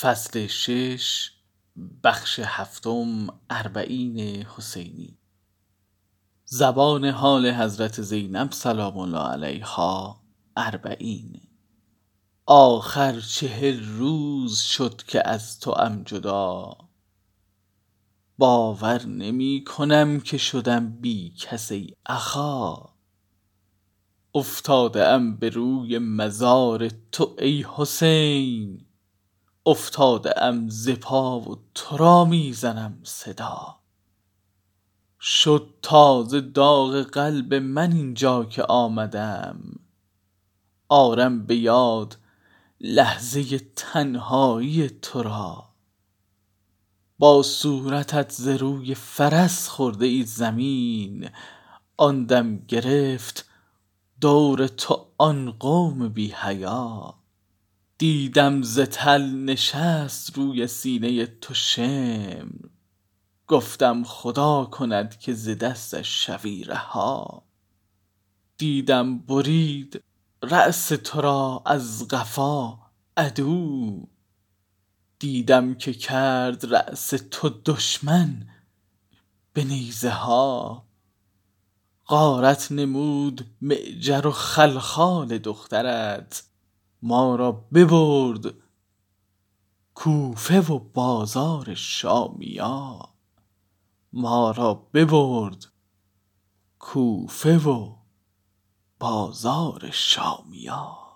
فصل شش بخش هفتم اربعین حسینی. زبان حال حضرت زینب سلام الله علیها اربعین. آخر چهل روز شد که از توام جدا. باور نمی کنم که شدم بی کس ای اخا. افتاده ام به روی مزار تو ای حسین. افتاده ام ز و تو را می زنم صدا. شد تازه داغ قلب من اینجا که آمدم. آرم به یاد لحظه تنهایی تو را با صورتت ز روی فرس خورده ای زمین. آن دم گرفت دور تو آن قوم بی حیا. دیدم ز تل نشست روی سینه تو شمر. گفتم خدا کند که ز دستش شوی رها. دیدم برید رأس تو را از قفا عدو. دیدم که کرد رأس تو دشمن به نیزه ها. غارت نمود معجر و خلخال دخترت. ما را ببرد کوفه و بازار شامیا ما را ببرد کوفه و بازار شامیا